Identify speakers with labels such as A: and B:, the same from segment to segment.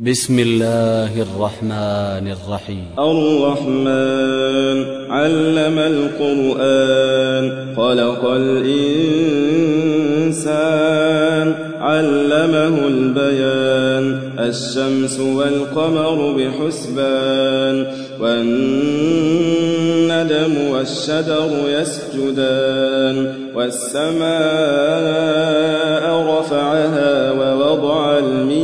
A: بسم الله الرحمن الرحيم.
B: الرحمن علم القرآن خلق الإنسان علمه البيان الشمس والقمر بحسبان والندم والشجر يسجدان والسماء رفعها ووضع الميزان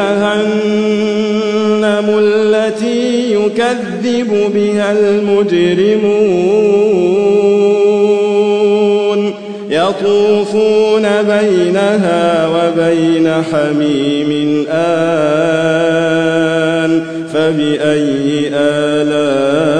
B: جهنم التي يكذب بها المجرمون. يطوفون بينها وبين حميم آن. فبأي آلاء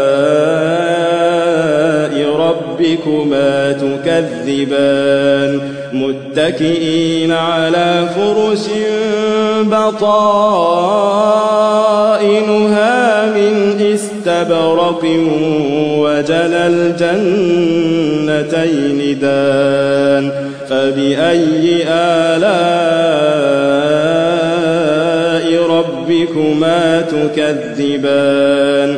B: ربكما تكذبان متكئين على فرش بطائنها من استبرق وجنى الجنتين دان فبأي آلاء ربكما تكذبان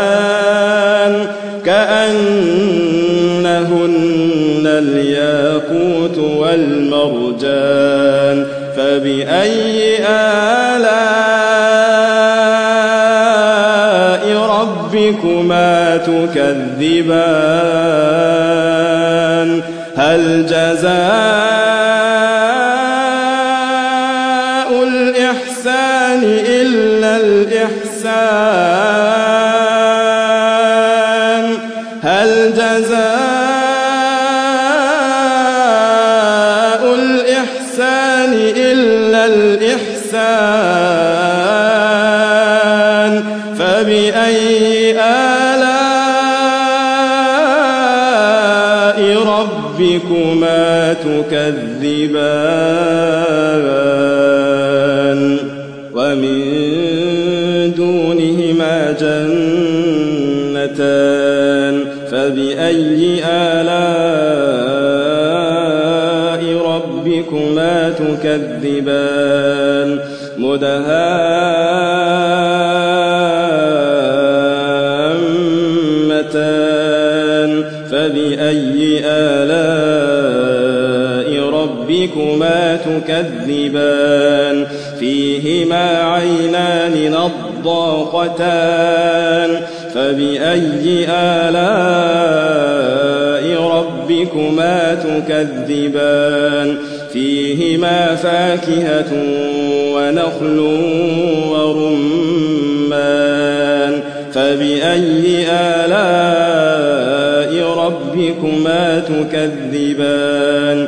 B: الياقوت والمرجان فبأي آلاء ربكما تكذبان؟ هل جزاء تكذبان. ربكما تكذبان. فيهما عينان نضاختان فبأي آلاء ربكما تكذبان؟ فيهما فاكهة ونخل ورمان. فبأي آلاء ربكما تكذبان؟